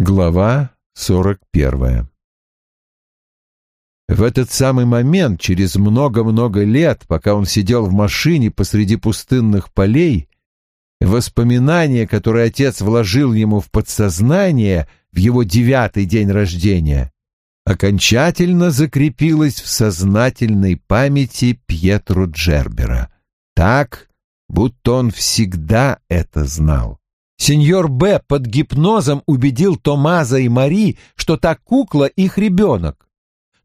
Глава сорок первая В этот самый момент, через много-много лет, пока он сидел в машине посреди пустынных полей, воспоминание, которое отец вложил ему в подсознание в его девятый день рождения, окончательно закрепилось в сознательной памяти Пьетру Джербера, так, будто он всегда это знал. Сеньор Б. под гипнозом убедил Томаза и Мари, что та кукла их ребенок.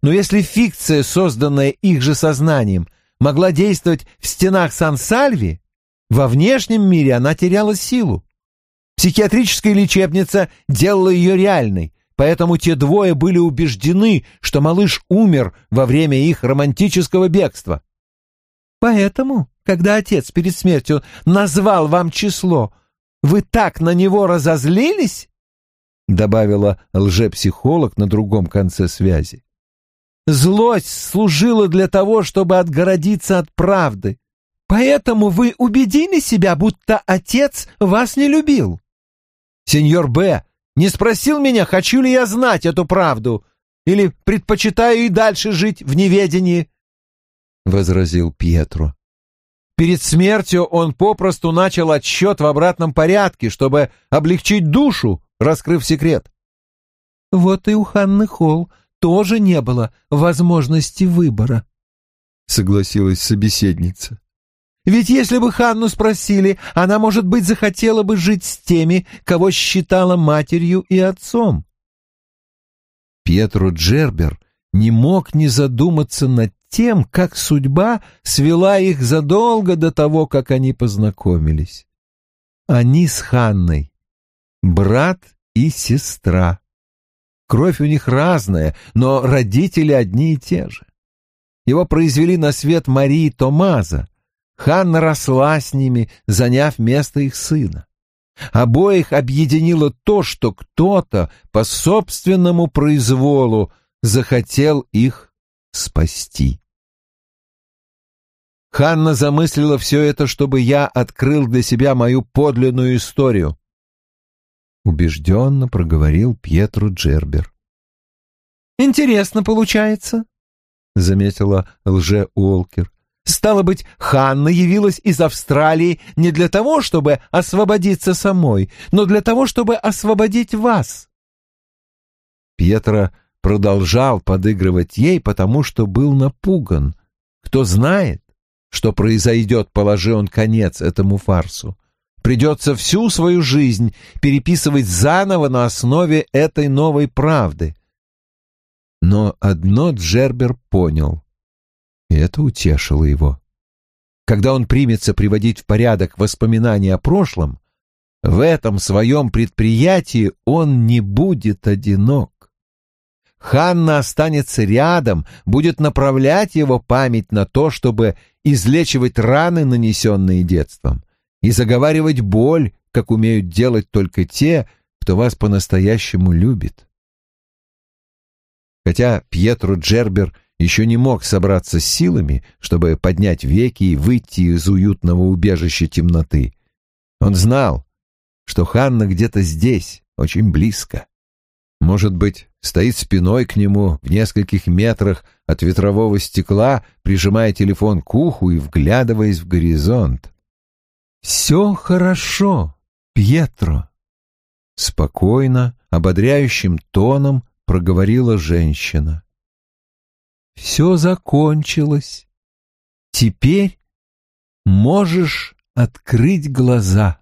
Но если фикция, созданная их же сознанием, могла действовать в стенах Сан-Сальви, во внешнем мире она теряла силу. Психиатрическая лечебница делала ее реальной, поэтому те двое были убеждены, что малыш умер во время их романтического бегства. Поэтому, когда отец перед смертью назвал вам число, вы так на него разозлились?» — добавила лжепсихолог на другом конце связи. «Злость служила для того, чтобы отгородиться от правды. Поэтому вы убедили себя, будто отец вас не любил. Сеньор Б. не спросил меня, хочу ли я знать эту правду или предпочитаю и дальше жить в неведении», — возразил Пьетро. Перед смертью он попросту начал отсчет в обратном порядке, чтобы облегчить душу, раскрыв секрет. Вот и у Ханны Холл тоже не было возможности выбора, согласилась собеседница. Ведь если бы Ханну спросили, она, может быть, захотела бы жить с теми, кого считала матерью и отцом. Пьетро Джербер не мог не задуматься над тем, как судьба свела их задолго до того, как они познакомились. Они с Ханной — брат и сестра. Кровь у них разная, но родители одни и те же. Его произвели на свет Марии Томаза. Ханна росла с ними, заняв место их сына. Обоих объединило то, что кто-то по собственному произволу захотел их спасти. Ханна замыслила все это, чтобы я открыл для себя мою подлинную историю. Убежденно проговорил Пьетру Джербер. «Интересно получается», — заметила лже-Уолкер. «Стало быть, Ханна явилась из Австралии не для того, чтобы освободиться самой, но для того, чтобы освободить вас». Пьетро продолжал подыгрывать ей, потому что был напуган. Кто знает, что произойдет, положи он конец этому фарсу. Придется всю свою жизнь переписывать заново на основе этой новой правды. Но одно Джербер понял, и это утешило его. Когда он примется приводить в порядок воспоминания о прошлом, в этом своем предприятии он не будет одинок. Ханна останется рядом, будет направлять его память на то, чтобы излечивать раны, нанесенные детством, и заговаривать боль, как умеют делать только те, кто вас по-настоящему любит. Хотя Пьетро Джербер еще не мог собраться с силами, чтобы поднять веки и выйти из уютного убежища темноты, он знал, что Ханна где-то здесь, очень близко. Может быть, стоит спиной к нему в нескольких метрах от ветрового стекла, прижимая телефон к уху и вглядываясь в горизонт. «Все хорошо, Пьетро», — спокойно, ободряющим тоном проговорила женщина. «Все закончилось. Теперь можешь открыть глаза».